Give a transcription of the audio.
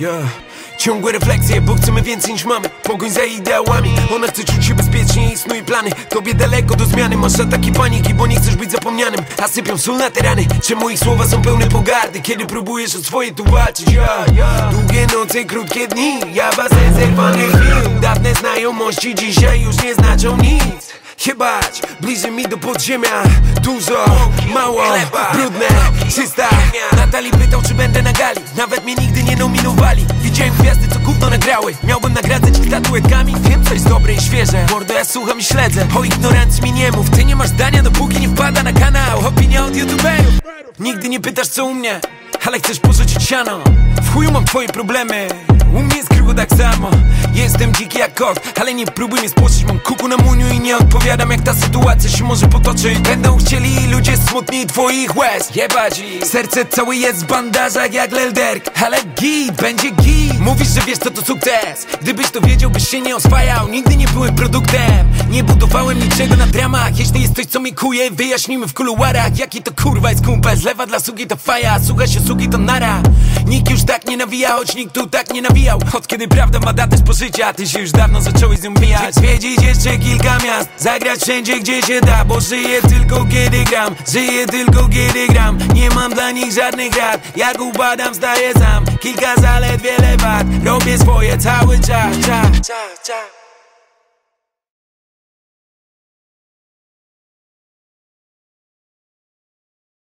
Yeah. Ciągłe refleksje, bo chcemy więcej niż mamy. Pogoń za ideałami. Ona chce czuć się bezpiecznie i snuje plany Tobie daleko do zmiany. Masz ataki paniki, bo nie chcesz być zapomnianym. A sypią sól na te rany. Czemu ich słowa są pełne pogardy? Kiedy próbujesz o swoje tu walczyć? Ja, Długie noce, krótkie dni. Ja basen zerwanych chwil. Dawne znajomości dzisiaj już nie znaczą nic. Jebać, bliżej mi do podziemia. Dużo, mało, brudne, czysta Nawet mnie nigdy nie nominowali. Widziałem gwiazdy co gówno nagrały. Miałbym nagradzać ich tatuetkami Wiem co jest dobre i świeże. Mordo ja słucham i śledzę. O ignorancji mi nie mów. Ty nie masz zdania dopóki nie wpada na kanał. Opinia od youtuberów. Nigdy nie pytasz co u mnie ale chcesz porzucić siano. W chuju mam twoje problemy. U mnie jest krucho tak samo. Jestem dziki jak kot, ale nie próbuj mnie spłoszyć Mam kuku na muniu i nie odpowiadam jak ta sytuacja się może potoczyć. Będą chcieli ludzie smutni twoich łez. Jebać Serce całe jest w bandażach jak Lelderk Ale git, będzie git. Mówisz, że wiesz co to sukces. Gdybyś to wiedział, byś się nie oswajał. Nigdy nie byłem produktem. Nie budowałem niczego na dramach. Jeśli jest coś co mi kuje, wyjaśnimy w kuluarach Jaki to kurwa jest kumpel. Zlewa dla sugi to faja, słucha się sugi to nara. Nikt tak nie nawija, choć nikt tu tak nie nawijał. Od kiedy prawda ma datę spożycia Ty się już dawno zacząłeś z nią mijać. Zwiedzić jeszcze kilka miast Zagrać wszędzie gdzie się da Bo żyję tylko kiedy gram. Żyję tylko kiedy gram. Nie mam dla nich żadnych rad. Jak upadam staję sam. Kilka zaledwie wad Robię swoje cały czas, czas, czas, czas.